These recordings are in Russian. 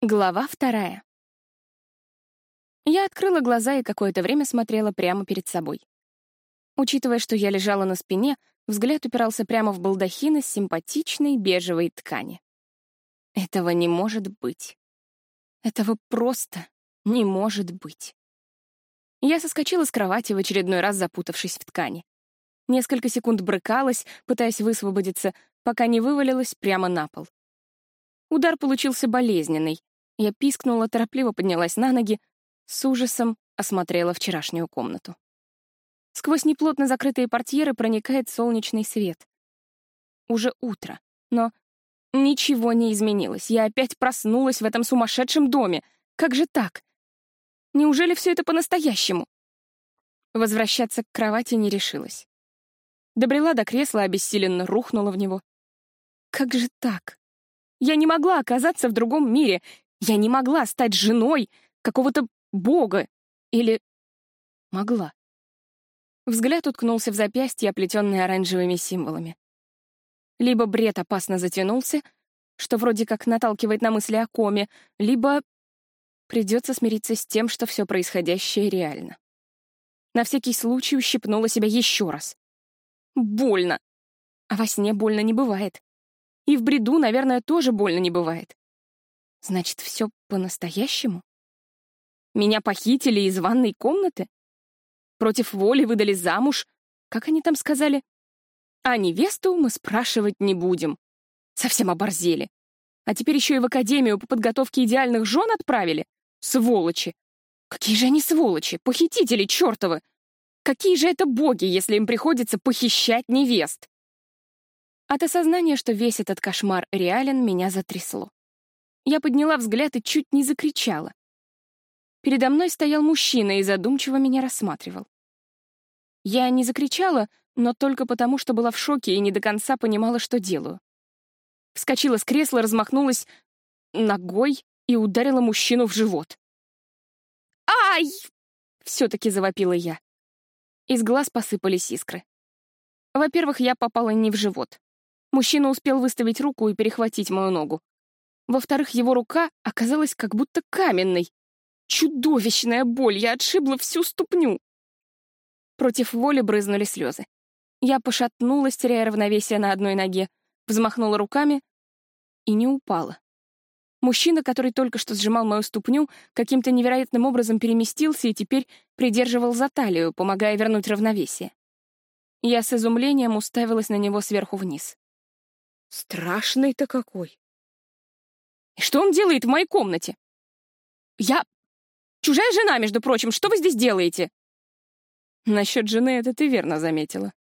Глава вторая. Я открыла глаза и какое-то время смотрела прямо перед собой. Учитывая, что я лежала на спине, взгляд упирался прямо в балдахин из симпатичной бежевой ткани. Этого не может быть. Этого просто не может быть. Я соскочила с кровати, в очередной раз запутавшись в ткани. Несколько секунд брыкалась, пытаясь высвободиться, пока не вывалилась прямо на пол. Удар получился болезненный, я пискнула, торопливо поднялась на ноги, с ужасом осмотрела вчерашнюю комнату. Сквозь неплотно закрытые портьеры проникает солнечный свет. Уже утро, но ничего не изменилось. Я опять проснулась в этом сумасшедшем доме. Как же так? Неужели все это по-настоящему? Возвращаться к кровати не решилась. Добрела до кресла, обессиленно рухнула в него. Как же так? Я не могла оказаться в другом мире, я не могла стать женой какого-то бога. Или могла. Взгляд уткнулся в запястье, оплетенное оранжевыми символами. Либо бред опасно затянулся, что вроде как наталкивает на мысли о коме, либо придется смириться с тем, что все происходящее реально. На всякий случай ущипнула себя еще раз. Больно. А во сне больно не бывает. И в бреду, наверное, тоже больно не бывает. Значит, все по-настоящему? Меня похитили из ванной комнаты? Против воли выдали замуж? Как они там сказали? А невесту мы спрашивать не будем. Совсем оборзели. А теперь еще и в академию по подготовке идеальных жен отправили? Сволочи! Какие же они сволочи! Похитители чертовы! Какие же это боги, если им приходится похищать невест? От осознания, что весь этот кошмар реален, меня затрясло. Я подняла взгляд и чуть не закричала. Передо мной стоял мужчина и задумчиво меня рассматривал. Я не закричала, но только потому, что была в шоке и не до конца понимала, что делаю. Вскочила с кресла, размахнулась ногой и ударила мужчину в живот. «Ай!» — все-таки завопила я. Из глаз посыпались искры. Во-первых, я попала не в живот. Мужчина успел выставить руку и перехватить мою ногу. Во-вторых, его рука оказалась как будто каменной. Чудовищная боль, я отшибла всю ступню. Против воли брызнули слезы. Я пошатнулась, теряя равновесие на одной ноге, взмахнула руками и не упала. Мужчина, который только что сжимал мою ступню, каким-то невероятным образом переместился и теперь придерживал за талию, помогая вернуть равновесие. Я с изумлением уставилась на него сверху вниз. «Страшный-то какой!» И что он делает в моей комнате? Я... Чужая жена, между прочим, что вы здесь делаете? Насчет жены это ты верно заметила.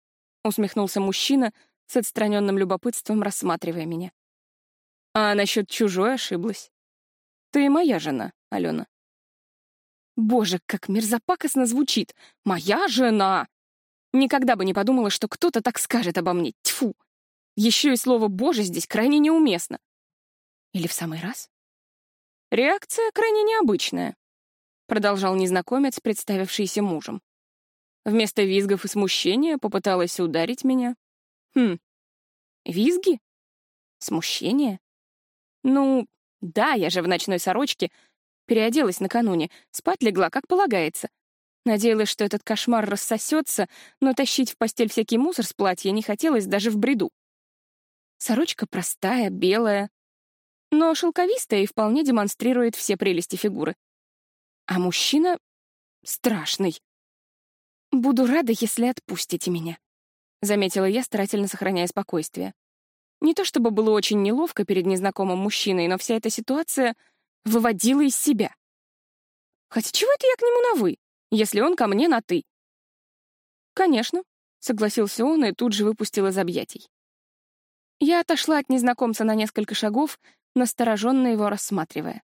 Усмехнулся мужчина с отстраненным любопытством, рассматривая меня. А насчет чужой ошиблась. Ты моя жена, Алена. Боже, как мерзопакостно звучит. Моя жена! Никогда бы не подумала, что кто-то так скажет обо мне. Тьфу! Еще и слово «боже» здесь крайне неуместно. Или в самый раз? Реакция крайне необычная, продолжал незнакомец, представившийся мужем. Вместо визгов и смущения попыталась ударить меня. Хм, визги? Смущение? Ну, да, я же в ночной сорочке, переоделась накануне, спать легла, как полагается. Надеялась, что этот кошмар рассосется, но тащить в постель всякий мусор с платья не хотелось даже в бреду. Сорочка простая, белая, но шелковистая и вполне демонстрирует все прелести фигуры. А мужчина страшный. «Буду рада, если отпустите меня», — заметила я, старательно сохраняя спокойствие. Не то чтобы было очень неловко перед незнакомым мужчиной, но вся эта ситуация выводила из себя. Хотя чего это я к нему на «вы», если он ко мне на «ты»? «Конечно», — согласился он и тут же выпустил из объятий. Я отошла от незнакомца на несколько шагов, настороженно его рассматривая.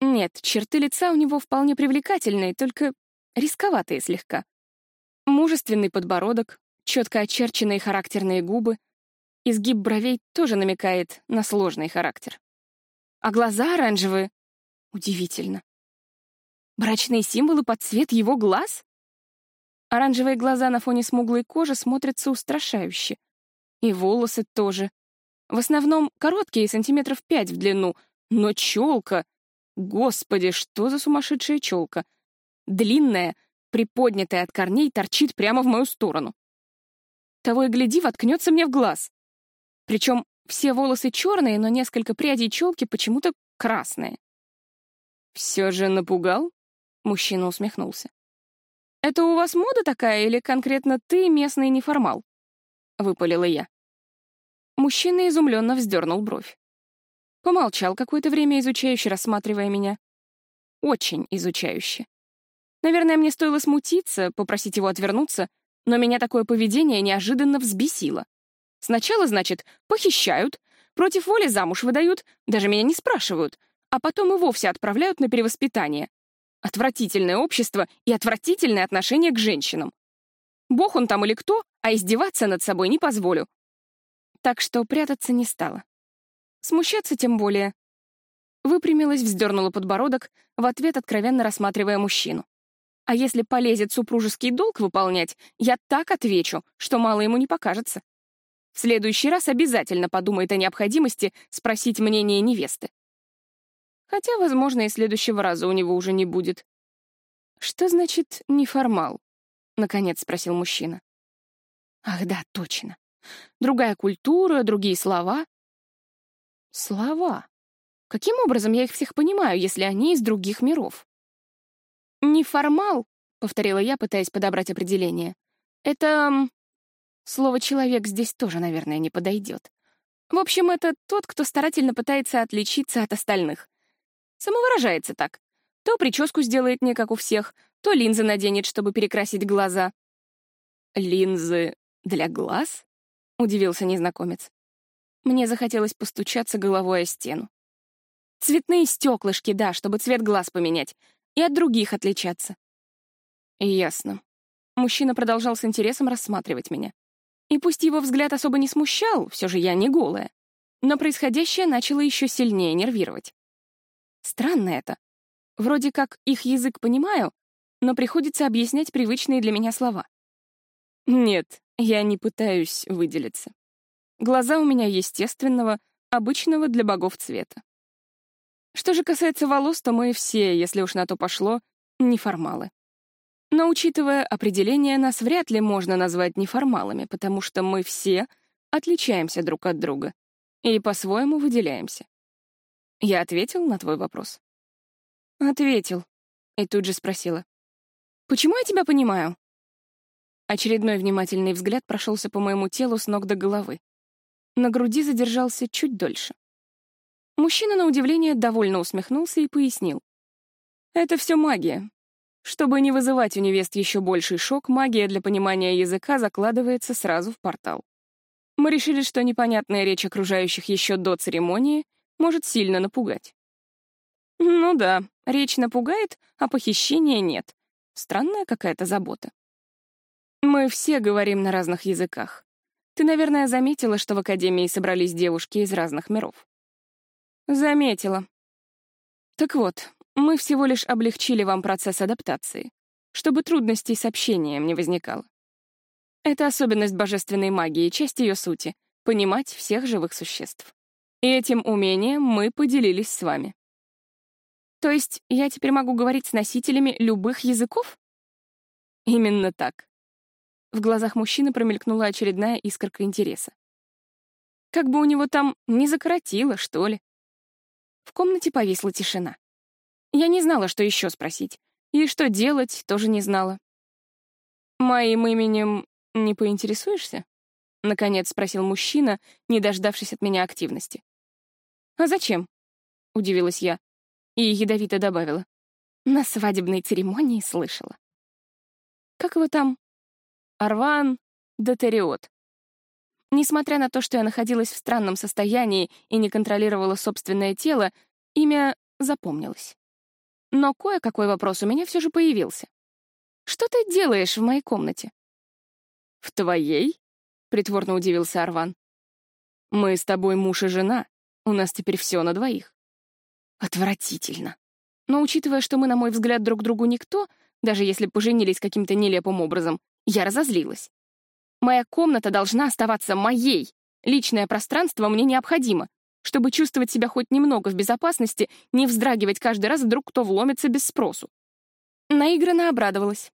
Нет, черты лица у него вполне привлекательные, только рисковатые слегка. Мужественный подбородок, четко очерченные характерные губы, изгиб бровей тоже намекает на сложный характер. А глаза оранжевые — удивительно. Брачные символы под цвет его глаз? Оранжевые глаза на фоне смуглой кожи смотрятся устрашающе. И волосы тоже. В основном короткие, сантиметров пять в длину, но челка Господи, что за сумасшедшая челка! Длинная, приподнятая от корней, торчит прямо в мою сторону. Того и гляди, воткнется мне в глаз. Причем все волосы черные, но несколько прядей челки почему-то красные. «Все же напугал?» — мужчина усмехнулся. «Это у вас мода такая или конкретно ты местный неформал?» — выпалила я. Мужчина изумленно вздернул бровь. Помолчал какое-то время, изучающе рассматривая меня. Очень изучающе. Наверное, мне стоило смутиться, попросить его отвернуться, но меня такое поведение неожиданно взбесило. Сначала, значит, похищают, против воли замуж выдают, даже меня не спрашивают, а потом и вовсе отправляют на перевоспитание. Отвратительное общество и отвратительное отношение к женщинам. Бог он там или кто, а издеваться над собой не позволю. Так что прятаться не стала. Смущаться тем более. Выпрямилась, вздернула подбородок, в ответ откровенно рассматривая мужчину. А если полезет супружеский долг выполнять, я так отвечу, что мало ему не покажется. В следующий раз обязательно подумает о необходимости спросить мнение невесты. Хотя, возможно, и следующего раза у него уже не будет. «Что значит неформал?» — наконец спросил мужчина. «Ах да, точно. Другая культура, другие слова». «Слова? Каким образом я их всех понимаю, если они из других миров?» «Неформал», — повторила я, пытаясь подобрать определение. «Это... Слово «человек» здесь тоже, наверное, не подойдет. В общем, это тот, кто старательно пытается отличиться от остальных. Самовыражается так. То прическу сделает не как у всех, то линзы наденет, чтобы перекрасить глаза. «Линзы для глаз?» — удивился незнакомец. Мне захотелось постучаться головой о стену. Цветные стеклышки, да, чтобы цвет глаз поменять, и от других отличаться. Ясно. Мужчина продолжал с интересом рассматривать меня. И пусть его взгляд особо не смущал, все же я не голая, но происходящее начало еще сильнее нервировать. Странно это. Вроде как их язык понимаю, но приходится объяснять привычные для меня слова. Нет, я не пытаюсь выделиться. Глаза у меня естественного, обычного для богов цвета. Что же касается волос, то мы все, если уж на то пошло, неформалы. Но учитывая определение, нас вряд ли можно назвать неформалами, потому что мы все отличаемся друг от друга и по-своему выделяемся. Я ответил на твой вопрос? Ответил. И тут же спросила. Почему я тебя понимаю? Очередной внимательный взгляд прошелся по моему телу с ног до головы. На груди задержался чуть дольше. Мужчина, на удивление, довольно усмехнулся и пояснил. Это все магия. Чтобы не вызывать у невест еще больший шок, магия для понимания языка закладывается сразу в портал. Мы решили, что непонятная речь окружающих еще до церемонии может сильно напугать. Ну да, речь напугает, а похищения нет. Странная какая-то забота. Мы все говорим на разных языках. Ты, наверное, заметила, что в Академии собрались девушки из разных миров. Заметила. Так вот, мы всего лишь облегчили вам процесс адаптации, чтобы трудностей с общением не возникало. Это особенность божественной магии, часть ее сути — понимать всех живых существ. И этим умением мы поделились с вами. То есть я теперь могу говорить с носителями любых языков? Именно так. В глазах мужчины промелькнула очередная искорка интереса. Как бы у него там не закоротило, что ли. В комнате повисла тишина. Я не знала, что еще спросить. И что делать, тоже не знала. «Моим именем не поинтересуешься?» — наконец спросил мужчина, не дождавшись от меня активности. «А зачем?» — удивилась я. И ядовито добавила. На свадебной церемонии слышала. «Как его там?» «Арван Дотериот». Несмотря на то, что я находилась в странном состоянии и не контролировала собственное тело, имя запомнилось. Но кое-какой вопрос у меня все же появился. «Что ты делаешь в моей комнате?» «В твоей?» — притворно удивился Арван. «Мы с тобой муж и жена. У нас теперь все на двоих». Отвратительно. Но учитывая, что мы, на мой взгляд, друг другу никто, даже если поженились каким-то нелепым образом, я разозлилась. Моя комната должна оставаться моей. Личное пространство мне необходимо. чтобы чувствовать себя хоть немного в безопасности, не вздрагивать каждый раз, вдруг кто вломится без спросу. Наигранно обрадовалась.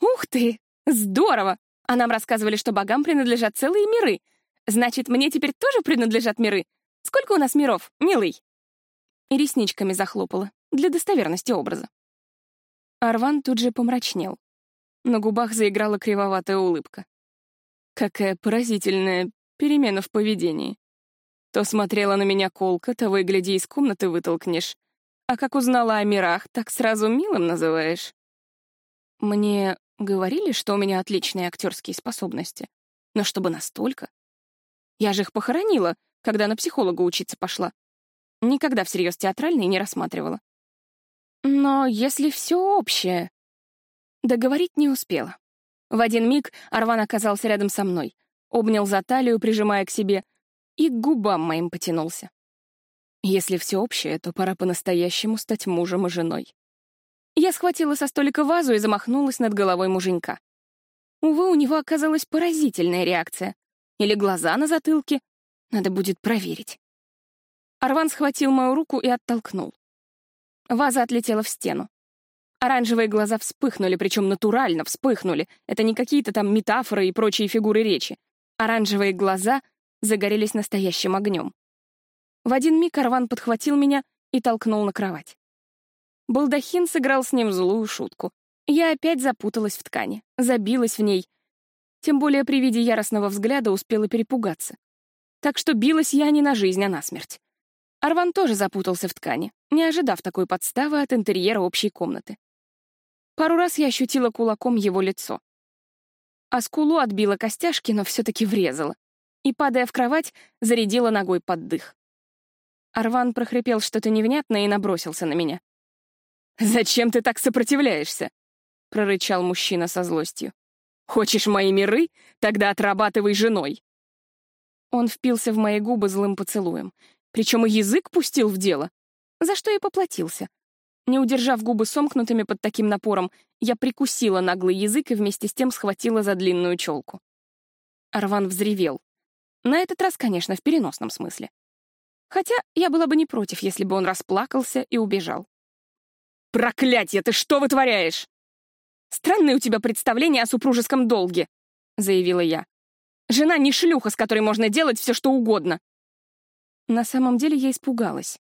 «Ух ты! Здорово! А нам рассказывали, что богам принадлежат целые миры. Значит, мне теперь тоже принадлежат миры? Сколько у нас миров, милый?» И ресничками захлопала, для достоверности образа. Арван тут же помрачнел. На губах заиграла кривоватая улыбка. Какая поразительная перемена в поведении. То смотрела на меня колка, того и из комнаты вытолкнешь. А как узнала о мирах, так сразу милым называешь. Мне говорили, что у меня отличные актерские способности. Но чтобы настолько? Я же их похоронила, когда на психолога учиться пошла. Никогда всерьез театральные не рассматривала. Но если все общее... Договорить не успела. В один миг Арван оказался рядом со мной, обнял за талию, прижимая к себе, и к губам моим потянулся. Если все общее, то пора по-настоящему стать мужем и женой. Я схватила со столика вазу и замахнулась над головой муженька. Увы, у него оказалась поразительная реакция. Или глаза на затылке. Надо будет проверить. Арван схватил мою руку и оттолкнул. Ваза отлетела в стену. Оранжевые глаза вспыхнули, причем натурально вспыхнули. Это не какие-то там метафоры и прочие фигуры речи. Оранжевые глаза загорелись настоящим огнем. В один миг Арван подхватил меня и толкнул на кровать. Балдахин сыграл с ним злую шутку. Я опять запуталась в ткани, забилась в ней. Тем более при виде яростного взгляда успела перепугаться. Так что билась я не на жизнь, а на смерть. Арван тоже запутался в ткани, не ожидав такой подставы от интерьера общей комнаты. Пару раз я ощутила кулаком его лицо. А скулу отбила костяшки, но все-таки врезала. И, падая в кровать, зарядила ногой под дых. Арван прохрипел что-то невнятное и набросился на меня. «Зачем ты так сопротивляешься?» — прорычал мужчина со злостью. «Хочешь мои миры? Тогда отрабатывай женой!» Он впился в мои губы злым поцелуем, причем и язык пустил в дело, за что и поплатился. Не удержав губы сомкнутыми под таким напором, я прикусила наглый язык и вместе с тем схватила за длинную челку. Арван взревел. На этот раз, конечно, в переносном смысле. Хотя я была бы не против, если бы он расплакался и убежал. «Проклятье, ты что вытворяешь?» «Странное у тебя представление о супружеском долге», — заявила я. «Жена не шлюха, с которой можно делать все, что угодно». На самом деле я испугалась.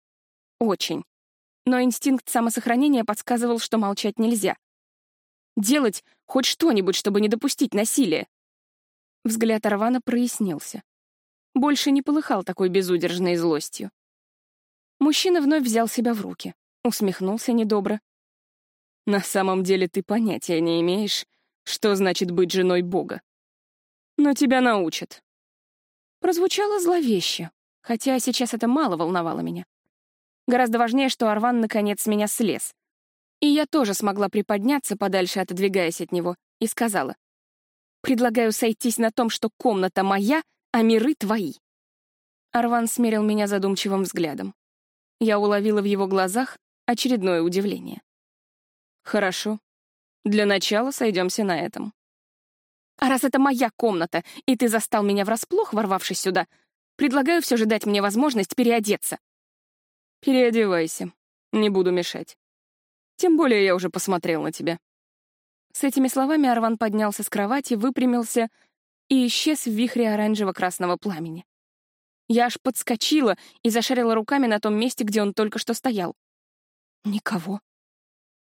Очень. Но инстинкт самосохранения подсказывал, что молчать нельзя. Делать хоть что-нибудь, чтобы не допустить насилия. Взгляд Арвана прояснился. Больше не полыхал такой безудержной злостью. Мужчина вновь взял себя в руки. Усмехнулся недобро. «На самом деле ты понятия не имеешь, что значит быть женой Бога. Но тебя научат». Прозвучало зловеще, хотя сейчас это мало волновало меня. Гораздо важнее, что Арван наконец с меня слез. И я тоже смогла приподняться, подальше отодвигаясь от него, и сказала. «Предлагаю сойтись на том, что комната моя, а миры твои». Арван смерил меня задумчивым взглядом. Я уловила в его глазах Очередное удивление. Хорошо. Для начала сойдемся на этом. А раз это моя комната, и ты застал меня врасплох, ворвавшись сюда, предлагаю все же дать мне возможность переодеться. Переодевайся. Не буду мешать. Тем более я уже посмотрел на тебя. С этими словами Арван поднялся с кровати, выпрямился и исчез в вихре оранжево-красного пламени. Я аж подскочила и зашарила руками на том месте, где он только что стоял. Никого.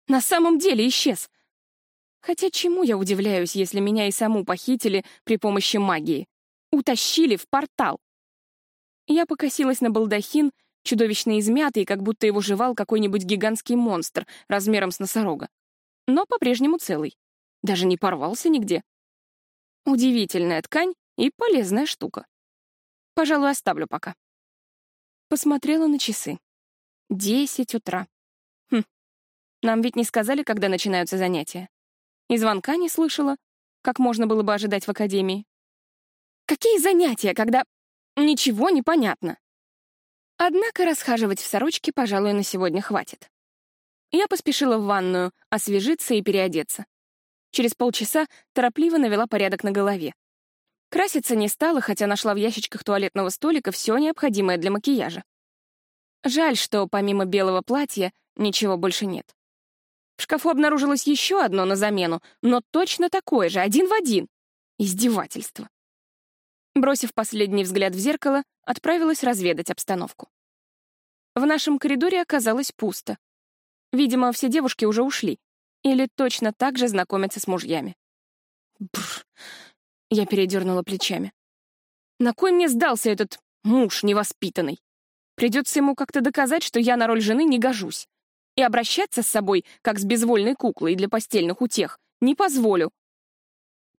На самом деле исчез. Хотя чему я удивляюсь, если меня и саму похитили при помощи магии? Утащили в портал. Я покосилась на балдахин, чудовищно измятый, как будто его жевал какой-нибудь гигантский монстр размером с носорога. Но по-прежнему целый. Даже не порвался нигде. Удивительная ткань и полезная штука. Пожалуй, оставлю пока. Посмотрела на часы. Десять утра. Нам ведь не сказали, когда начинаются занятия. И звонка не слышала, как можно было бы ожидать в академии. Какие занятия, когда... Ничего не понятно. Однако расхаживать в сорочке, пожалуй, на сегодня хватит. Я поспешила в ванную, освежиться и переодеться. Через полчаса торопливо навела порядок на голове. Краситься не стала, хотя нашла в ящичках туалетного столика все необходимое для макияжа. Жаль, что помимо белого платья ничего больше нет. В шкафу обнаружилось еще одно на замену, но точно такое же, один в один. Издевательство. Бросив последний взгляд в зеркало, отправилась разведать обстановку. В нашем коридоре оказалось пусто. Видимо, все девушки уже ушли. Или точно так же знакомятся с мужьями. Бррр. Я передернула плечами. На кой мне сдался этот муж невоспитанный? Придется ему как-то доказать, что я на роль жены не гожусь. И обращаться с собой, как с безвольной куклой для постельных утех, не позволю.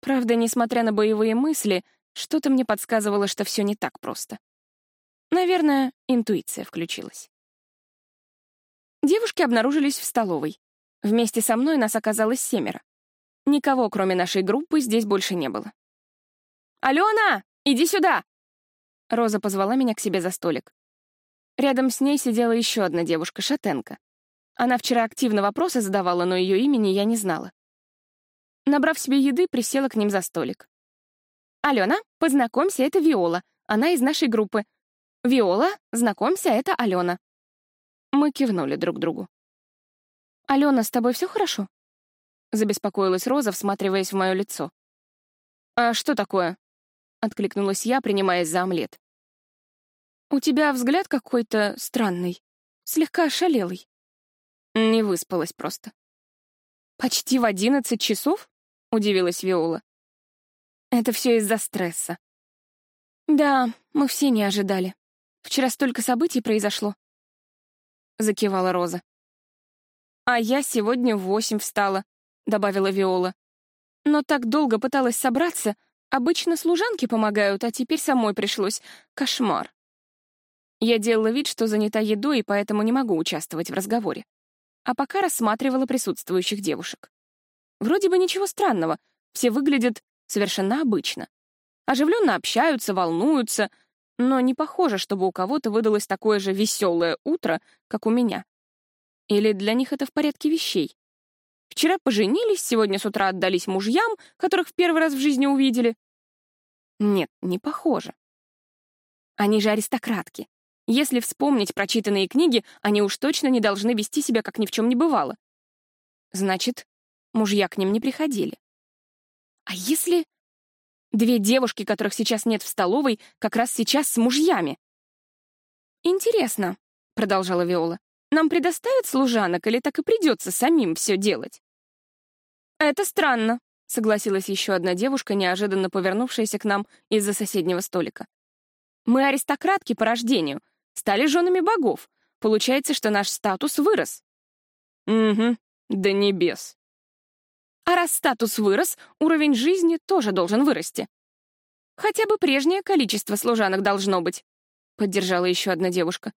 Правда, несмотря на боевые мысли, что-то мне подсказывало, что все не так просто. Наверное, интуиция включилась. Девушки обнаружились в столовой. Вместе со мной нас оказалось семеро. Никого, кроме нашей группы, здесь больше не было. «Алена, иди сюда!» Роза позвала меня к себе за столик. Рядом с ней сидела еще одна девушка, шатенка. Она вчера активно вопросы задавала, но ее имени я не знала. Набрав себе еды, присела к ним за столик. «Алена, познакомься, это Виола. Она из нашей группы. Виола, знакомься, это Алена». Мы кивнули друг другу. «Алена, с тобой все хорошо?» Забеспокоилась Роза, всматриваясь в мое лицо. «А что такое?» — откликнулась я, принимаясь за омлет. «У тебя взгляд какой-то странный, слегка ошалелый». Не выспалась просто. «Почти в одиннадцать часов?» — удивилась Виола. «Это все из-за стресса». «Да, мы все не ожидали. Вчера столько событий произошло», — закивала Роза. «А я сегодня в восемь встала», — добавила Виола. «Но так долго пыталась собраться. Обычно служанки помогают, а теперь самой пришлось. Кошмар». Я делала вид, что занята едой, и поэтому не могу участвовать в разговоре. А пока рассматривала присутствующих девушек. Вроде бы ничего странного, все выглядят совершенно обычно. Оживленно общаются, волнуются, но не похоже, чтобы у кого-то выдалось такое же веселое утро, как у меня. Или для них это в порядке вещей? Вчера поженились, сегодня с утра отдались мужьям, которых в первый раз в жизни увидели. Нет, не похоже. Они же аристократки. Если вспомнить прочитанные книги, они уж точно не должны вести себя, как ни в чем не бывало. Значит, мужья к ним не приходили. А если две девушки, которых сейчас нет в столовой, как раз сейчас с мужьями? «Интересно», — продолжала Виола, нам предоставят служанок или так и придется самим все делать?» «Это странно», — согласилась еще одна девушка, неожиданно повернувшаяся к нам из-за соседнего столика. «Мы аристократки по рождению, стали женами богов. Получается, что наш статус вырос». «Угу, до небес». «А раз статус вырос, уровень жизни тоже должен вырасти. Хотя бы прежнее количество служанок должно быть», — поддержала еще одна девушка.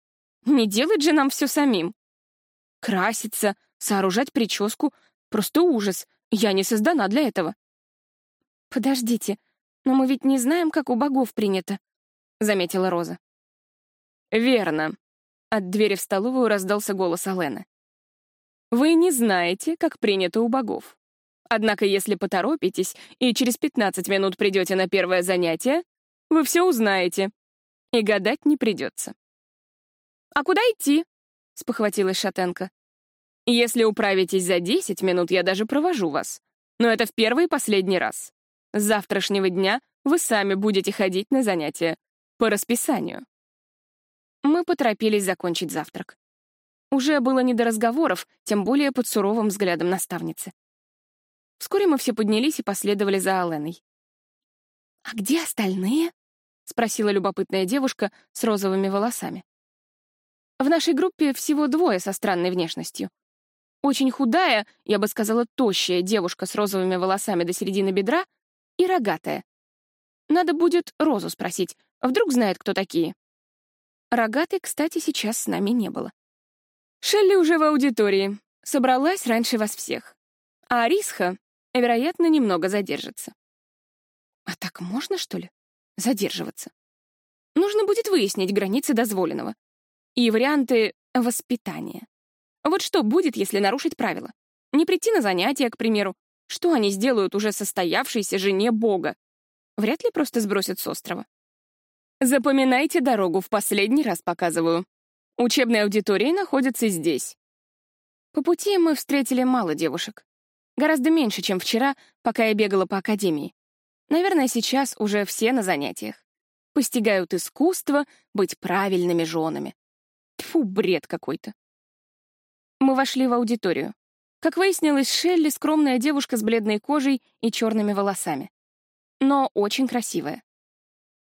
Не делать же нам все самим. Краситься, сооружать прическу — просто ужас. Я не создана для этого. Подождите, но мы ведь не знаем, как у богов принято, — заметила Роза. Верно. От двери в столовую раздался голос Алена. Вы не знаете, как принято у богов. Однако, если поторопитесь и через 15 минут придете на первое занятие, вы все узнаете, и гадать не придется. «А куда идти?» — спохватилась Шатенко. «Если управитесь за десять минут, я даже провожу вас. Но это в первый и последний раз. С завтрашнего дня вы сами будете ходить на занятия. По расписанию». Мы поторопились закончить завтрак. Уже было не до разговоров, тем более под суровым взглядом наставницы. Вскоре мы все поднялись и последовали за Аленой. «А где остальные?» — спросила любопытная девушка с розовыми волосами. В нашей группе всего двое со странной внешностью. Очень худая, я бы сказала, тощая девушка с розовыми волосами до середины бедра и рогатая. Надо будет Розу спросить, вдруг знает, кто такие. Рогатой, кстати, сейчас с нами не было. Шелли уже в аудитории. Собралась раньше вас всех. А Арисха, вероятно, немного задержится. А так можно, что ли, задерживаться? Нужно будет выяснить границы дозволенного и варианты воспитания. Вот что будет, если нарушить правила? Не прийти на занятия, к примеру. Что они сделают уже состоявшейся жене Бога? вряд ли просто сбросят с острова. Запоминайте дорогу, в последний раз показываю. Учебная аудитория находится здесь. По пути мы встретили мало девушек. Гораздо меньше, чем вчера, пока я бегала по академии. Наверное, сейчас уже все на занятиях. Постигают искусство быть правильными женами. Тьфу, бред какой-то. Мы вошли в аудиторию. Как выяснилось, Шелли — скромная девушка с бледной кожей и черными волосами. Но очень красивая.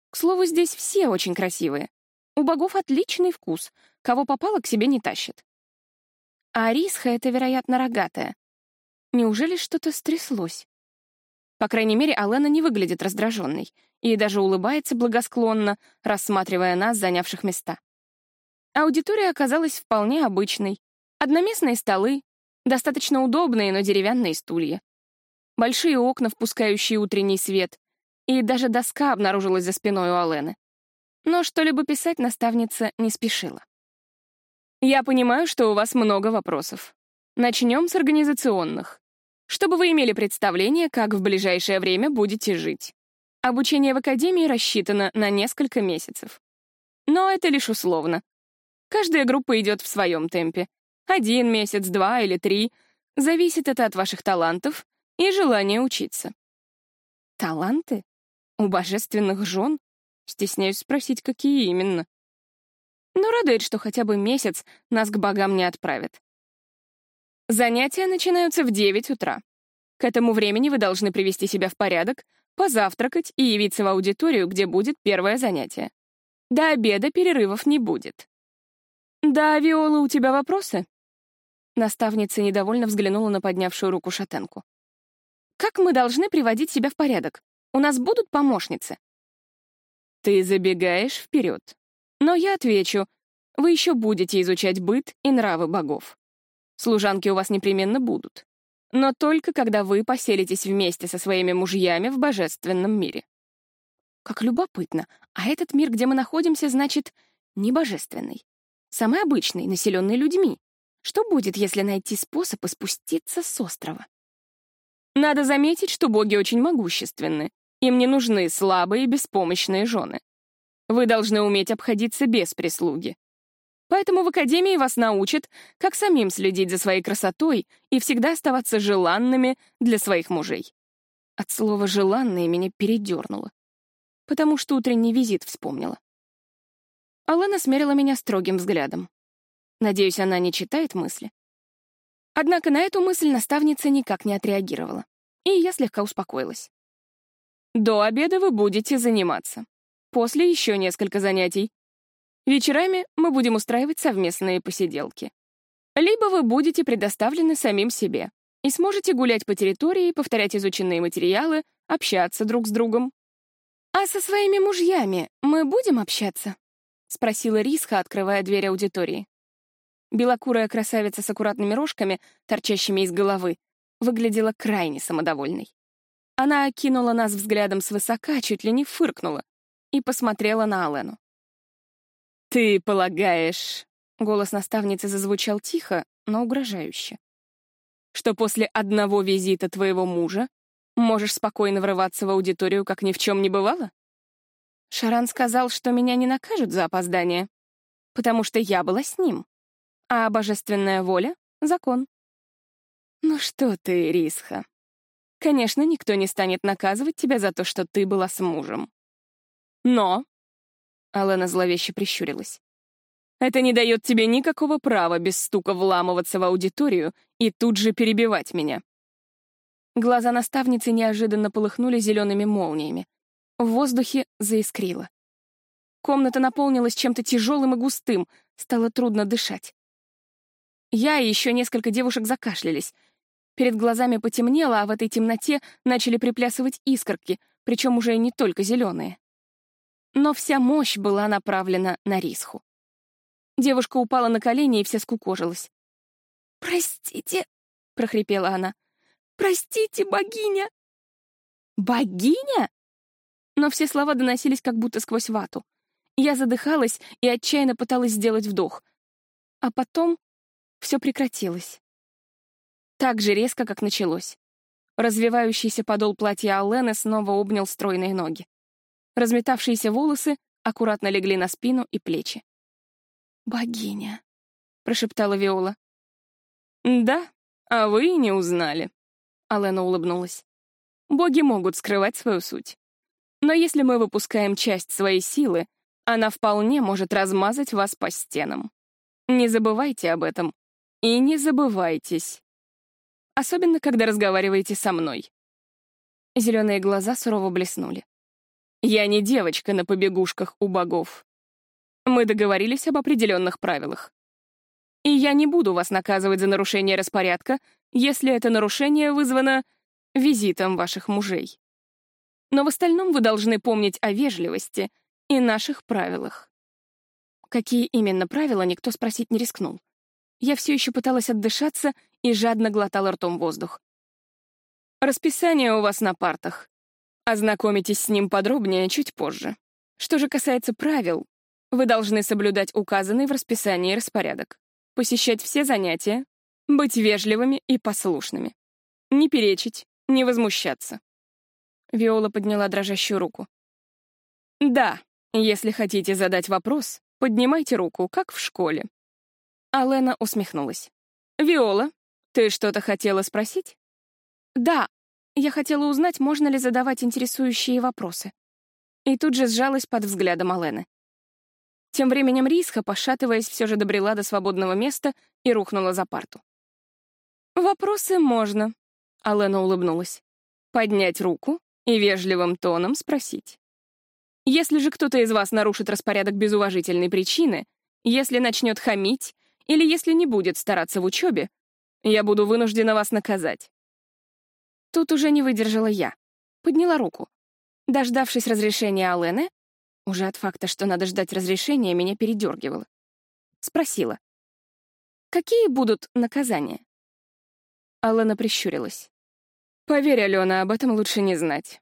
К слову, здесь все очень красивые. У богов отличный вкус, кого попало, к себе не тащит. А Рисха — это, вероятно, рогатая. Неужели что-то стряслось? По крайней мере, Алена не выглядит раздраженной и даже улыбается благосклонно, рассматривая нас, занявших места. Аудитория оказалась вполне обычной. Одноместные столы, достаточно удобные, но деревянные стулья. Большие окна, впускающие утренний свет, и даже доска обнаружилась за спиной у Алены. Но что-либо писать наставница не спешила. «Я понимаю, что у вас много вопросов. Начнем с организационных чтобы вы имели представление, как в ближайшее время будете жить. Обучение в академии рассчитано на несколько месяцев. Но это лишь условно. Каждая группа идет в своем темпе. Один месяц, два или три. Зависит это от ваших талантов и желания учиться. Таланты? У божественных жен? Стесняюсь спросить, какие именно. Но радует, что хотя бы месяц нас к богам не отправят. Занятия начинаются в 9 утра. К этому времени вы должны привести себя в порядок, позавтракать и явиться в аудиторию, где будет первое занятие. До обеда перерывов не будет. «Да, Виола, у тебя вопросы?» Наставница недовольно взглянула на поднявшую руку шатенку. «Как мы должны приводить себя в порядок? У нас будут помощницы?» «Ты забегаешь вперед. Но я отвечу, вы еще будете изучать быт и нравы богов. Служанки у вас непременно будут. Но только когда вы поселитесь вместе со своими мужьями в божественном мире. Как любопытно. А этот мир, где мы находимся, значит, не божественный. Самый обычный, населенный людьми. Что будет, если найти способ спуститься с острова? Надо заметить, что боги очень могущественны. Им не нужны слабые и беспомощные жены. Вы должны уметь обходиться без прислуги. Поэтому в академии вас научат, как самим следить за своей красотой и всегда оставаться желанными для своих мужей. От слова «желанные» меня передернуло, потому что утренний визит вспомнила. Алена смерила меня строгим взглядом. Надеюсь, она не читает мысли. Однако на эту мысль наставница никак не отреагировала, и я слегка успокоилась. До обеда вы будете заниматься. После еще несколько занятий, Вечерами мы будем устраивать совместные посиделки. Либо вы будете предоставлены самим себе и сможете гулять по территории, повторять изученные материалы, общаться друг с другом. «А со своими мужьями мы будем общаться?» — спросила Рисха, открывая дверь аудитории. Белокурая красавица с аккуратными рожками, торчащими из головы, выглядела крайне самодовольной. Она окинула нас взглядом свысока, чуть ли не фыркнула, и посмотрела на Алену. «Ты полагаешь...» — голос наставницы зазвучал тихо, но угрожающе. «Что после одного визита твоего мужа можешь спокойно врываться в аудиторию, как ни в чем не бывало?» Шаран сказал, что меня не накажут за опоздание, потому что я была с ним, а божественная воля — закон. «Ну что ты, Рисха? Конечно, никто не станет наказывать тебя за то, что ты была с мужем. Но Алена зловеще прищурилась. «Это не дает тебе никакого права без стука вламываться в аудиторию и тут же перебивать меня». Глаза наставницы неожиданно полыхнули зелеными молниями. В воздухе заискрило. Комната наполнилась чем-то тяжелым и густым, стало трудно дышать. Я и еще несколько девушек закашлялись. Перед глазами потемнело, а в этой темноте начали приплясывать искорки, причем уже не только зеленые но вся мощь была направлена на Рисху. Девушка упала на колени и вся скукожилась. «Простите», — прохрипела она. «Простите, богиня!» «Богиня?» Но все слова доносились как будто сквозь вату. Я задыхалась и отчаянно пыталась сделать вдох. А потом все прекратилось. Так же резко, как началось. развивающийся подол платья Аллены снова обнял стройные ноги. Разметавшиеся волосы аккуратно легли на спину и плечи. «Богиня», — прошептала Виола. «Да, а вы и не узнали», — Алена улыбнулась. «Боги могут скрывать свою суть. Но если мы выпускаем часть своей силы, она вполне может размазать вас по стенам. Не забывайте об этом. И не забывайтесь. Особенно, когда разговариваете со мной». Зеленые глаза сурово блеснули. «Я не девочка на побегушках у богов. Мы договорились об определенных правилах. И я не буду вас наказывать за нарушение распорядка, если это нарушение вызвано визитом ваших мужей. Но в остальном вы должны помнить о вежливости и наших правилах. Какие именно правила, никто спросить не рискнул. Я все еще пыталась отдышаться и жадно глотала ртом воздух. Расписание у вас на партах. Ознакомитесь с ним подробнее чуть позже. Что же касается правил, вы должны соблюдать указанный в расписании распорядок. Посещать все занятия, быть вежливыми и послушными. Не перечить, не возмущаться. Виола подняла дрожащую руку. Да, если хотите задать вопрос, поднимайте руку, как в школе. Алена усмехнулась. «Виола, ты что-то хотела спросить?» «Да, я хотела узнать, можно ли задавать интересующие вопросы». И тут же сжалась под взглядом Алены. Тем временем Рисха, пошатываясь, все же добрела до свободного места и рухнула за парту. «Вопросы можно», — Алена улыбнулась. «Поднять руку и вежливым тоном спросить. Если же кто-то из вас нарушит распорядок без уважительной причины, если начнет хамить или если не будет стараться в учебе, я буду вынуждена вас наказать». Тут уже не выдержала я. Подняла руку. Дождавшись разрешения Алены, уже от факта, что надо ждать разрешения, меня передергивало. Спросила. «Какие будут наказания?» Алана прищурилась. «Поверь, Алена, об этом лучше не знать».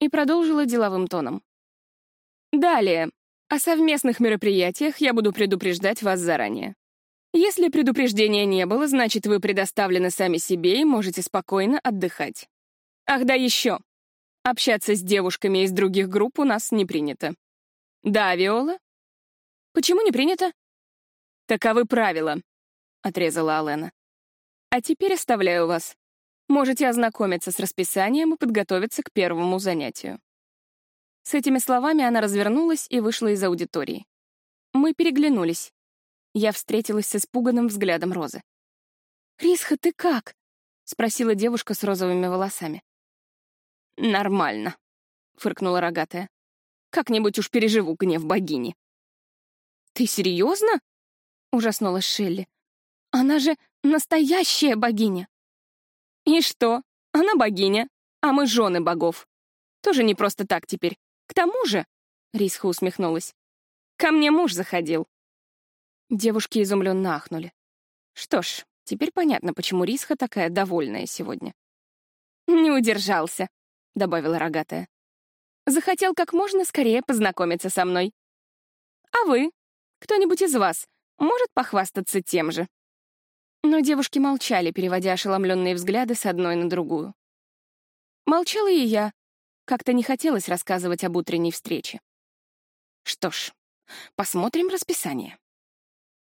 И продолжила деловым тоном. «Далее. О совместных мероприятиях я буду предупреждать вас заранее. Если предупреждения не было, значит, вы предоставлены сами себе и можете спокойно отдыхать. Ах да еще. Общаться с девушками из других групп у нас не принято. «Да, Виола?» «Почему не принято?» «Таковы правила», — отрезала Алена. «А теперь оставляю вас. Можете ознакомиться с расписанием и подготовиться к первому занятию». С этими словами она развернулась и вышла из аудитории. Мы переглянулись. Я встретилась с испуганным взглядом Розы. «Рисха, ты как?» — спросила девушка с розовыми волосами. «Нормально», — фыркнула рогатая. Как-нибудь уж переживу гнев богини. «Ты серьезно?» — ужаснулась Шелли. «Она же настоящая богиня!» «И что? Она богиня, а мы жены богов. Тоже не просто так теперь. К тому же...» — Рисха усмехнулась. «Ко мне муж заходил». Девушки изумленно ахнули. Что ж, теперь понятно, почему Рисха такая довольная сегодня. «Не удержался», — добавила рогатая. Захотел как можно скорее познакомиться со мной. А вы? Кто-нибудь из вас может похвастаться тем же?» Но девушки молчали, переводя ошеломленные взгляды с одной на другую. Молчала и я. Как-то не хотелось рассказывать об утренней встрече. Что ж, посмотрим расписание.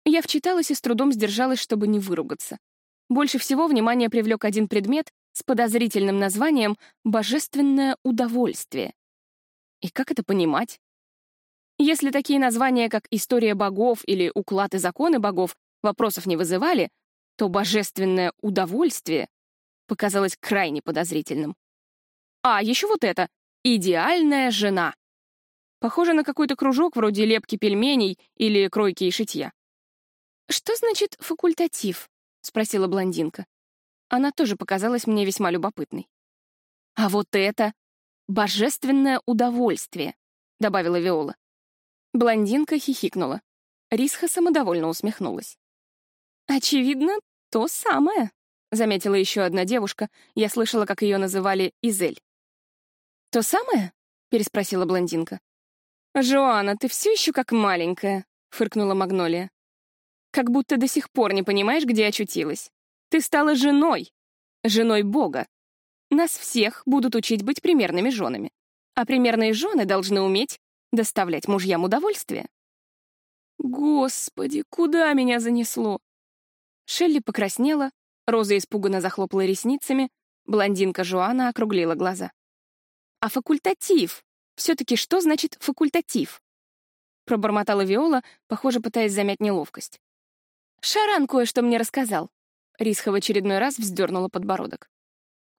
Я вчиталась и с трудом сдержалась, чтобы не выругаться. Больше всего внимание привлек один предмет с подозрительным названием «божественное удовольствие». И как это понимать? Если такие названия, как «История богов» или «Уклад и законы богов» вопросов не вызывали, то «Божественное удовольствие» показалось крайне подозрительным. А, еще вот это «Идеальная жена». Похоже на какой-то кружок вроде лепки пельменей или кройки и шитья. «Что значит факультатив?» — спросила блондинка. Она тоже показалась мне весьма любопытной. А вот это «Божественное удовольствие», — добавила Виола. Блондинка хихикнула. Рисха самодовольно усмехнулась. «Очевидно, то самое», — заметила еще одна девушка. Я слышала, как ее называли Изель. «То самое?» — переспросила блондинка. «Жоанна, ты все еще как маленькая», — фыркнула Магнолия. «Как будто до сих пор не понимаешь, где очутилась. Ты стала женой, женой Бога. Нас всех будут учить быть примерными женами, а примерные жены должны уметь доставлять мужьям удовольствие. Господи, куда меня занесло? Шелли покраснела, Роза испуганно захлопала ресницами, блондинка Жуана округлила глаза. А факультатив? Все-таки что значит факультатив? Пробормотала Виола, похоже, пытаясь замять неловкость. Шаран кое-что мне рассказал. Рисха в очередной раз вздернула подбородок.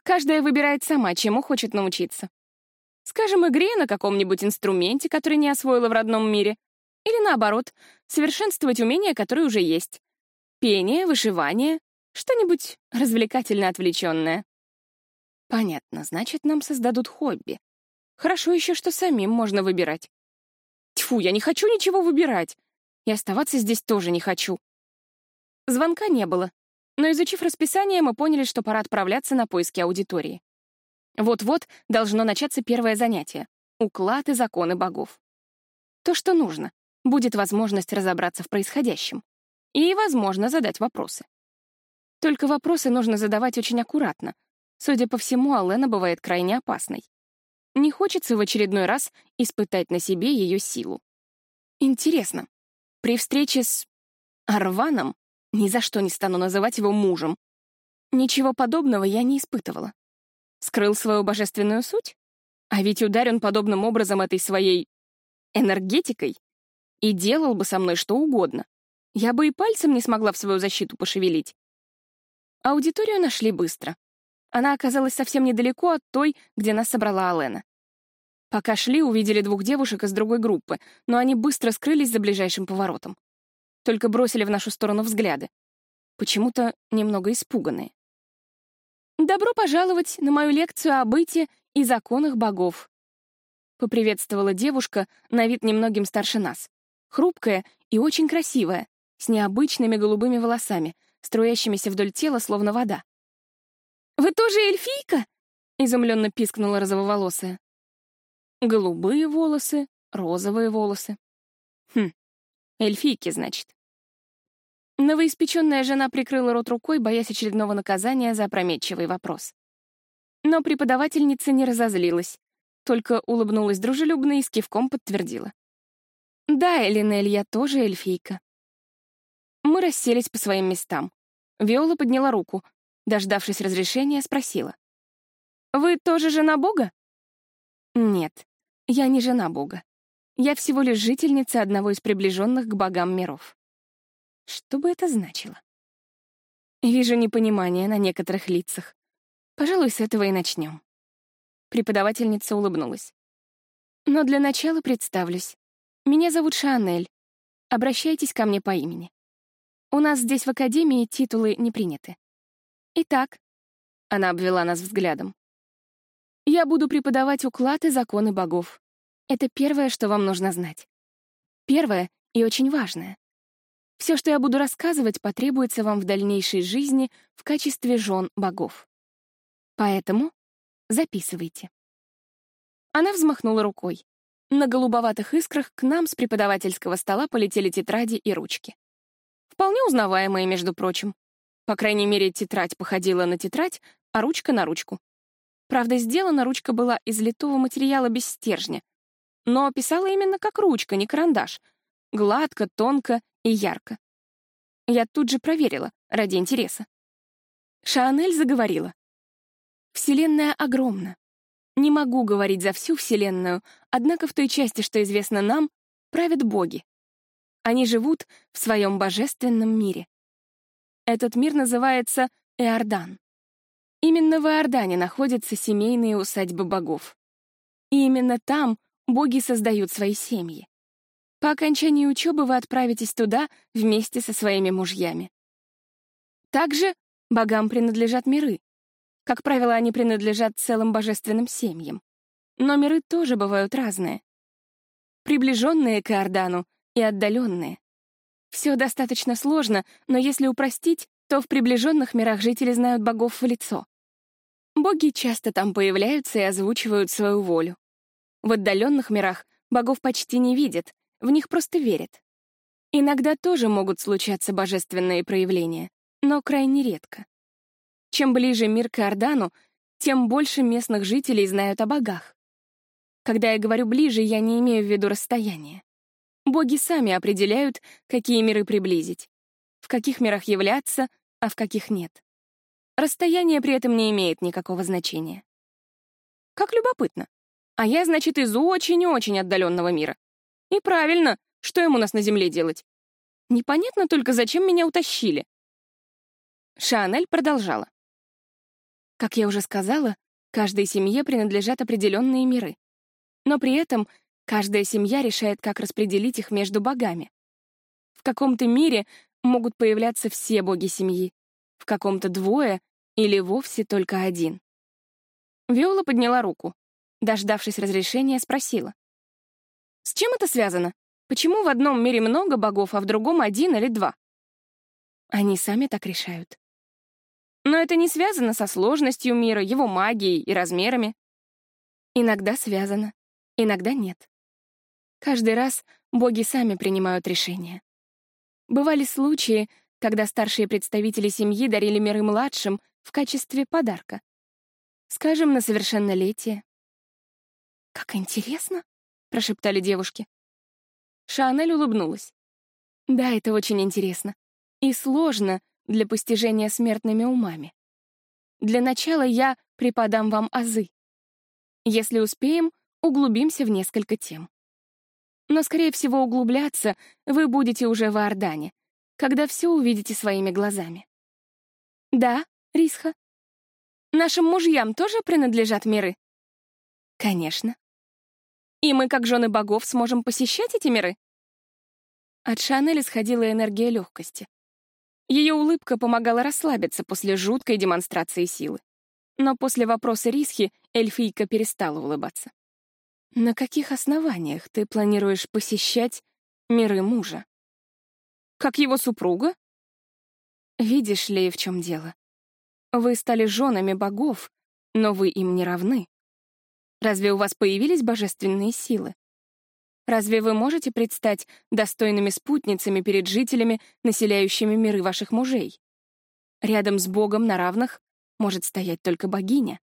Каждая выбирает сама, чему хочет научиться. Скажем, игре на каком-нибудь инструменте, который не освоила в родном мире. Или наоборот, совершенствовать умения, которые уже есть. Пение, вышивание, что-нибудь развлекательно отвлеченное. Понятно, значит, нам создадут хобби. Хорошо еще, что самим можно выбирать. Тьфу, я не хочу ничего выбирать. И оставаться здесь тоже не хочу. Звонка не было, но, изучив расписание, мы поняли, что пора отправляться на поиски аудитории. Вот-вот должно начаться первое занятие — уклад и законы богов. То, что нужно. Будет возможность разобраться в происходящем. И, возможно, задать вопросы. Только вопросы нужно задавать очень аккуратно. Судя по всему, Алена бывает крайне опасной. Не хочется в очередной раз испытать на себе ее силу. Интересно, при встрече с Арваном ни за что не стану называть его мужем. Ничего подобного я не испытывала. Скрыл свою божественную суть? А ведь ударен подобным образом этой своей энергетикой и делал бы со мной что угодно. Я бы и пальцем не смогла в свою защиту пошевелить. Аудиторию нашли быстро. Она оказалась совсем недалеко от той, где нас собрала Алена. Пока шли, увидели двух девушек из другой группы, но они быстро скрылись за ближайшим поворотом. Только бросили в нашу сторону взгляды. Почему-то немного испуганные. «Добро пожаловать на мою лекцию о быте и законах богов», — поприветствовала девушка, на вид немногим старше нас. Хрупкая и очень красивая, с необычными голубыми волосами, струящимися вдоль тела, словно вода. «Вы тоже эльфийка?» — изумленно пискнула розововолосая. Голубые волосы, розовые волосы. Хм, эльфийки, значит. Новоиспеченная жена прикрыла рот рукой, боясь очередного наказания за опрометчивый вопрос. Но преподавательница не разозлилась, только улыбнулась дружелюбно и с кивком подтвердила. «Да, Элинель, я тоже эльфийка». Мы расселись по своим местам. Виола подняла руку, Дождавшись разрешения, спросила. «Вы тоже жена Бога?» «Нет, я не жена Бога. Я всего лишь жительница одного из приближенных к богам миров». Что бы это значило? Вижу непонимание на некоторых лицах. Пожалуй, с этого и начнем. Преподавательница улыбнулась. Но для начала представлюсь. Меня зовут Шанель. Обращайтесь ко мне по имени. У нас здесь в Академии титулы не приняты. Итак, она обвела нас взглядом. Я буду преподавать уклад и законы богов. Это первое, что вам нужно знать. Первое и очень важное. Все, что я буду рассказывать, потребуется вам в дальнейшей жизни в качестве жен богов. Поэтому записывайте. Она взмахнула рукой. На голубоватых искрах к нам с преподавательского стола полетели тетради и ручки. Вполне узнаваемые, между прочим. По крайней мере, тетрадь походила на тетрадь, а ручка — на ручку. Правда, сделана ручка была из литого материала без стержня, но писала именно как ручка, не карандаш. Гладко, тонко и ярко. Я тут же проверила, ради интереса. Шанель заговорила. «Вселенная огромна. Не могу говорить за всю Вселенную, однако в той части, что известно нам, правят боги. Они живут в своем божественном мире. Этот мир называется Эордан. Именно в Иордане находятся семейные усадьбы богов. И именно там боги создают свои семьи. По окончании учебы вы отправитесь туда вместе со своими мужьями. Также богам принадлежат миры. Как правило, они принадлежат целым божественным семьям. Но миры тоже бывают разные. Приближенные к Иордану и отдаленные. Все достаточно сложно, но если упростить, то в приближенных мирах жители знают богов в лицо. Боги часто там появляются и озвучивают свою волю. В отдаленных мирах богов почти не видят, в них просто верят. Иногда тоже могут случаться божественные проявления, но крайне редко. Чем ближе мир к Ордану, тем больше местных жителей знают о богах. Когда я говорю «ближе», я не имею в виду расстояние. Боги сами определяют, какие миры приблизить, в каких мирах являться, а в каких нет. Расстояние при этом не имеет никакого значения. Как любопытно. А я, значит, из очень-очень отдаленного мира. И правильно, что им у нас на Земле делать? Непонятно только, зачем меня утащили. Шанель продолжала. Как я уже сказала, каждой семье принадлежат определенные миры. Но при этом каждая семья решает, как распределить их между богами. В каком-то мире могут появляться все боги семьи, в каком-то двое или вовсе только один. Виола подняла руку. Дождавшись разрешения, спросила. «С чем это связано? Почему в одном мире много богов, а в другом один или два?» Они сами так решают. Но это не связано со сложностью мира, его магией и размерами. Иногда связано, иногда нет. Каждый раз боги сами принимают решения. Бывали случаи, когда старшие представители семьи дарили миры младшим в качестве подарка. Скажем, на совершеннолетие. «Как интересно!» — прошептали девушки. Шанель улыбнулась. «Да, это очень интересно. И сложно для постижения смертными умами. Для начала я преподам вам азы. Если успеем, углубимся в несколько тем. Но, скорее всего, углубляться вы будете уже в Иордане, когда все увидите своими глазами. Да, Рисха? Нашим мужьям тоже принадлежат миры? Конечно. И мы, как жены богов, сможем посещать эти миры? От Шанель исходила энергия легкости. Ее улыбка помогала расслабиться после жуткой демонстрации силы. Но после вопроса Рисхи эльфийка перестала улыбаться. «На каких основаниях ты планируешь посещать миры мужа?» «Как его супруга?» «Видишь ли, в чем дело? Вы стали женами богов, но вы им не равны. Разве у вас появились божественные силы? Разве вы можете предстать достойными спутницами перед жителями, населяющими миры ваших мужей? Рядом с Богом на равных может стоять только богиня.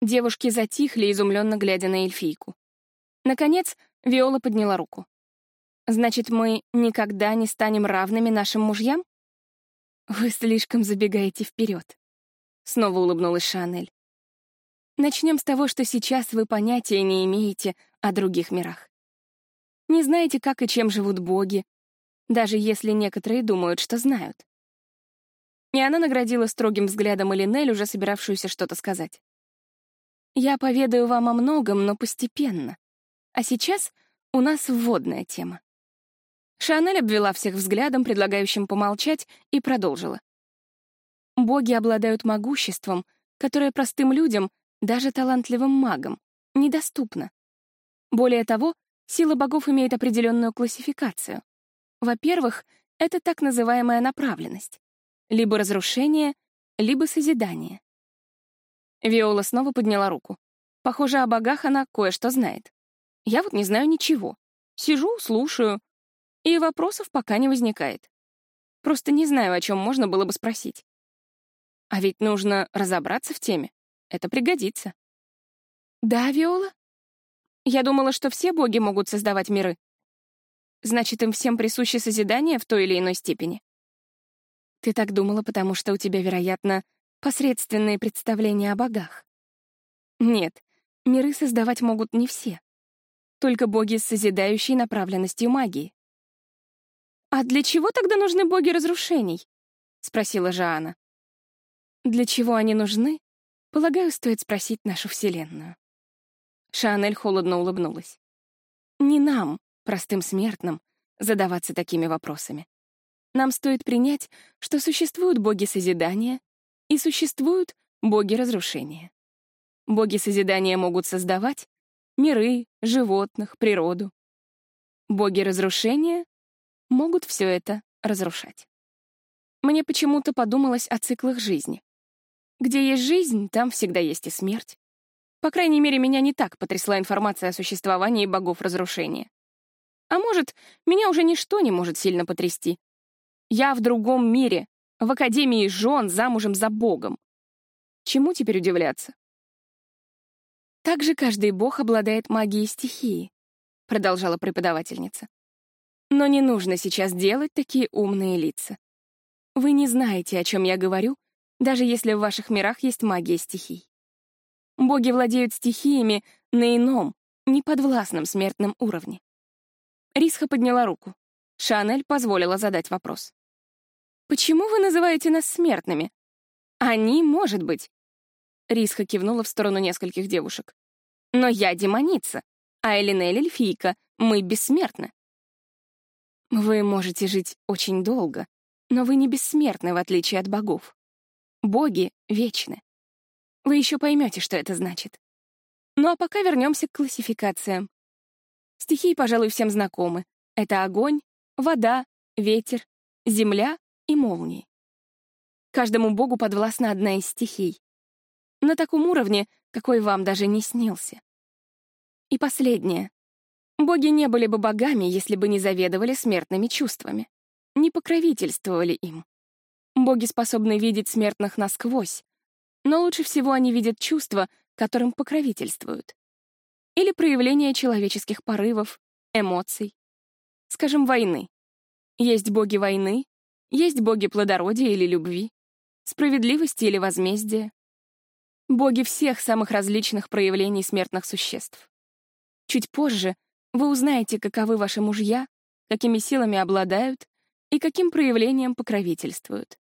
Девушки затихли, изумленно глядя на эльфийку. Наконец, Виола подняла руку. «Значит, мы никогда не станем равными нашим мужьям?» «Вы слишком забегаете вперед», — снова улыбнулась Шанель. «Начнем с того, что сейчас вы понятия не имеете о других мирах. Не знаете, как и чем живут боги, даже если некоторые думают, что знают». И она наградила строгим взглядом Элинель, уже собиравшуюся что-то сказать. «Я поведаю вам о многом, но постепенно. А сейчас у нас вводная тема. Шанель обвела всех взглядом, предлагающим помолчать, и продолжила. Боги обладают могуществом, которое простым людям, даже талантливым магам, недоступно. Более того, сила богов имеет определенную классификацию. Во-первых, это так называемая направленность. Либо разрушение, либо созидание. Виола снова подняла руку. Похоже, о богах она кое-что знает. Я вот не знаю ничего. Сижу, слушаю, и вопросов пока не возникает. Просто не знаю, о чем можно было бы спросить. А ведь нужно разобраться в теме. Это пригодится. Да, Виола? Я думала, что все боги могут создавать миры. Значит, им всем присуще созидание в той или иной степени. Ты так думала, потому что у тебя, вероятно, посредственные представления о богах. Нет, миры создавать могут не все только боги с созидающей направленностью магии. «А для чего тогда нужны боги разрушений?» — спросила Жаана. «Для чего они нужны? Полагаю, стоит спросить нашу Вселенную». Шанель холодно улыбнулась. «Не нам, простым смертным, задаваться такими вопросами. Нам стоит принять, что существуют боги созидания и существуют боги разрушения. Боги созидания могут создавать, миры, животных, природу. Боги разрушения могут все это разрушать. Мне почему-то подумалось о циклах жизни. Где есть жизнь, там всегда есть и смерть. По крайней мере, меня не так потрясла информация о существовании богов разрушения. А может, меня уже ничто не может сильно потрясти. Я в другом мире, в Академии жен, замужем за Богом. Чему теперь удивляться? Также каждый бог обладает магией стихии, продолжала преподавательница. Но не нужно сейчас делать такие умные лица. Вы не знаете, о чем я говорю, даже если в ваших мирах есть магия стихий. Боги владеют стихиями на ином, неподвластном смертном уровне. Рисха подняла руку. Шанель позволила задать вопрос. «Почему вы называете нас смертными? Они, может быть». Рисха кивнула в сторону нескольких девушек. «Но я демоница, а Элинель — эльфийка, мы бессмертны». Вы можете жить очень долго, но вы не бессмертны, в отличие от богов. Боги вечны. Вы еще поймете, что это значит. Ну а пока вернемся к классификациям. Стихии, пожалуй, всем знакомы. Это огонь, вода, ветер, земля и молнии. Каждому богу подвластна одна из стихий. На таком уровне, какой вам даже не снился. И последнее. Боги не были бы богами, если бы не заведовали смертными чувствами, не покровительствовали им. Боги способны видеть смертных насквозь, но лучше всего они видят чувства, которым покровительствуют. Или проявление человеческих порывов, эмоций. Скажем, войны. Есть боги войны, есть боги плодородия или любви, справедливости или возмездия. Боги всех самых различных проявлений смертных существ. Чуть позже вы узнаете, каковы ваши мужья, какими силами обладают и каким проявлением покровительствуют.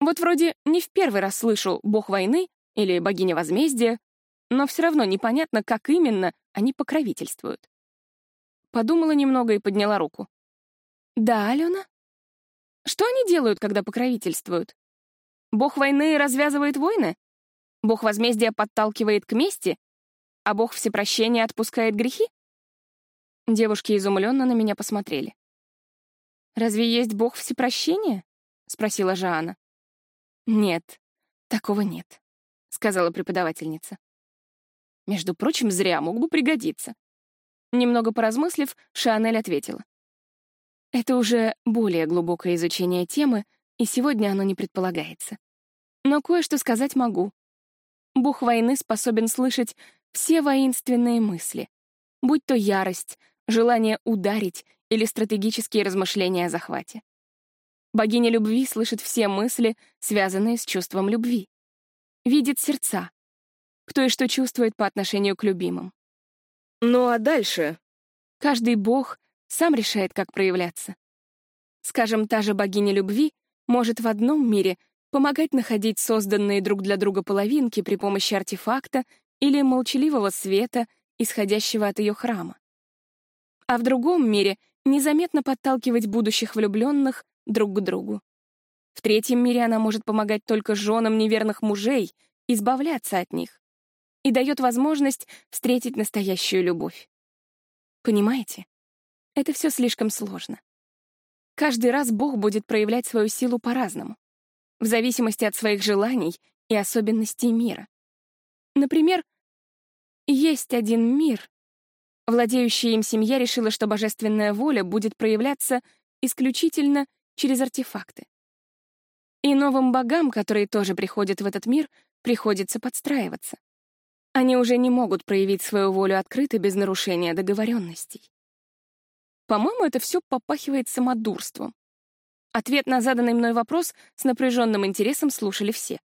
Вот вроде не в первый раз слышу «бог войны» или «богиня возмездия», но все равно непонятно, как именно они покровительствуют. Подумала немного и подняла руку. «Да, Алена? Что они делают, когда покровительствуют? Бог войны развязывает войны? Бог возмездия подталкивает к мести? А бог всепрощения отпускает грехи? Девушки изумленно на меня посмотрели. «Разве есть бог всепрощения?» — спросила Жаана. «Нет, такого нет», — сказала преподавательница. «Между прочим, зря мог бы пригодиться». Немного поразмыслив, Шанель ответила. «Это уже более глубокое изучение темы, и сегодня оно не предполагается. Но кое-что сказать могу. Бог войны способен слышать все воинственные мысли, будь то ярость, желание ударить или стратегические размышления о захвате. Богиня любви слышит все мысли, связанные с чувством любви. Видит сердца. Кто и что чувствует по отношению к любимым. Ну а дальше? Каждый бог сам решает, как проявляться. Скажем, та же богиня любви может в одном мире помогать находить созданные друг для друга половинки при помощи артефакта или молчаливого света, исходящего от ее храма а в другом мире незаметно подталкивать будущих влюбленных друг к другу. В третьем мире она может помогать только женам неверных мужей, избавляться от них, и дает возможность встретить настоящую любовь. Понимаете? Это все слишком сложно. Каждый раз Бог будет проявлять свою силу по-разному, в зависимости от своих желаний и особенностей мира. Например, есть один мир, Владеющая им семья решила, что божественная воля будет проявляться исключительно через артефакты. И новым богам, которые тоже приходят в этот мир, приходится подстраиваться. Они уже не могут проявить свою волю открыто без нарушения договоренностей. По-моему, это все попахивает самодурством. Ответ на заданный мной вопрос с напряженным интересом слушали все.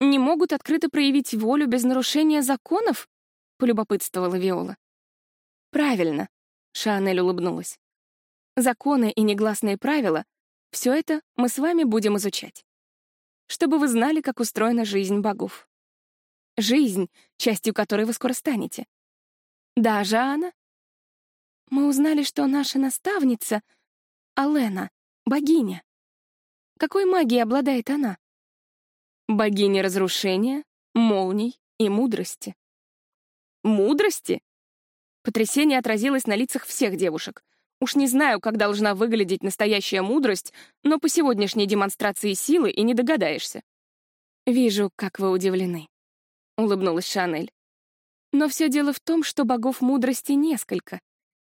«Не могут открыто проявить волю без нарушения законов?» — полюбопытствовала Виола. «Правильно», — Шанель улыбнулась. «Законы и негласные правила — все это мы с вами будем изучать. Чтобы вы знали, как устроена жизнь богов. Жизнь, частью которой вы скоро станете. Да, Жана? Мы узнали, что наша наставница — Алена, богиня. Какой магией обладает она? Богиня разрушения, молний и мудрости. Мудрости? Потрясение отразилось на лицах всех девушек. Уж не знаю, как должна выглядеть настоящая мудрость, но по сегодняшней демонстрации силы и не догадаешься. «Вижу, как вы удивлены», — улыбнулась Шанель. «Но все дело в том, что богов мудрости несколько,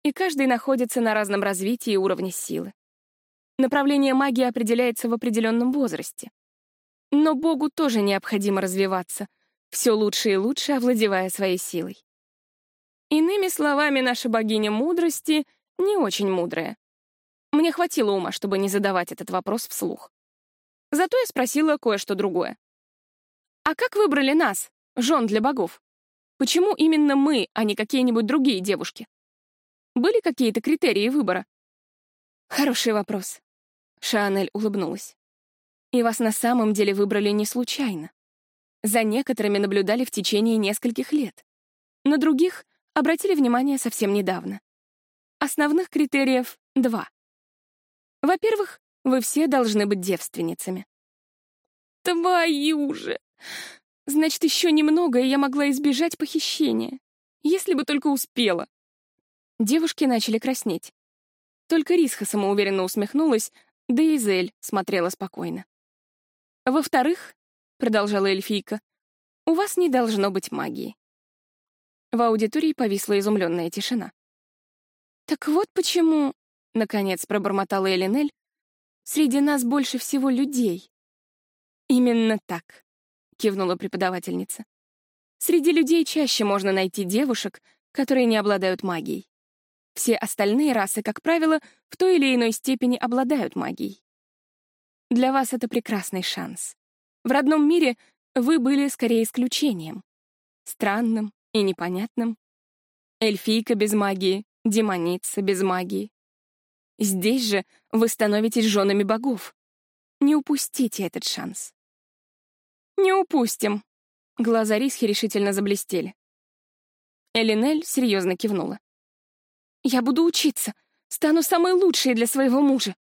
и каждый находится на разном развитии и уровне силы. Направление магии определяется в определенном возрасте. Но богу тоже необходимо развиваться, все лучше и лучше овладевая своей силой. Иными словами, наша богиня мудрости не очень мудрая. Мне хватило ума, чтобы не задавать этот вопрос вслух. Зато я спросила кое-что другое. «А как выбрали нас, жен для богов? Почему именно мы, а не какие-нибудь другие девушки? Были какие-то критерии выбора?» «Хороший вопрос», — Шанель улыбнулась. «И вас на самом деле выбрали не случайно. За некоторыми наблюдали в течение нескольких лет. На других обратили внимание совсем недавно. Основных критериев — два. Во-первых, вы все должны быть девственницами. Твою же! Значит, еще немного, и я могла избежать похищения. Если бы только успела. Девушки начали краснеть. Только Рисха самоуверенно усмехнулась, да и Зель смотрела спокойно. Во-вторых, продолжала эльфийка, у вас не должно быть магии. В аудитории повисла изумленная тишина. «Так вот почему...» — наконец пробормотала Элинель. «Среди нас больше всего людей». «Именно так», — кивнула преподавательница. «Среди людей чаще можно найти девушек, которые не обладают магией. Все остальные расы, как правило, в той или иной степени обладают магией. Для вас это прекрасный шанс. В родном мире вы были скорее исключением. Странным и непонятным. Эльфийка без магии, демоница без магии. Здесь же вы становитесь женами богов. Не упустите этот шанс. Не упустим. Глаза Рисхи решительно заблестели. Элинель серьезно кивнула. «Я буду учиться, стану самой лучшей для своего мужа».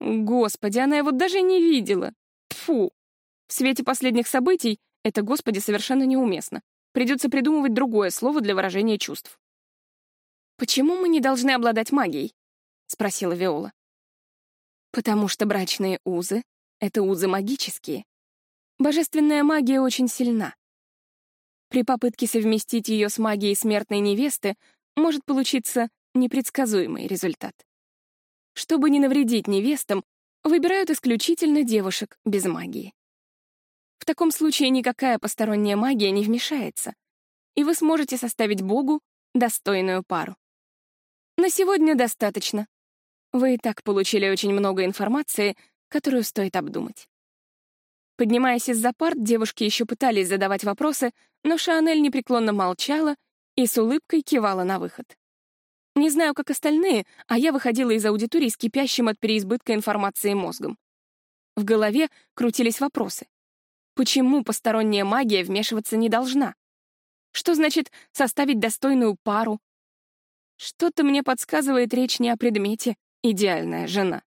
Господи, она его даже не видела. Фу. В свете последних событий это «Господи» совершенно неуместно. Придется придумывать другое слово для выражения чувств. «Почему мы не должны обладать магией?» — спросила Виола. «Потому что брачные узы — это узы магические. Божественная магия очень сильна. При попытке совместить ее с магией смертной невесты может получиться непредсказуемый результат. Чтобы не навредить невестам, выбирают исключительно девушек без магии. В таком случае никакая посторонняя магия не вмешается, и вы сможете составить Богу достойную пару. На сегодня достаточно. Вы и так получили очень много информации, которую стоит обдумать. Поднимаясь из-за парт, девушки еще пытались задавать вопросы, но Шанель непреклонно молчала и с улыбкой кивала на выход. Не знаю, как остальные, а я выходила из аудитории с кипящим от переизбытка информации мозгом. В голове крутились вопросы. Почему посторонняя магия вмешиваться не должна? Что значит составить достойную пару? Что-то мне подсказывает речь не о предмете «идеальная жена».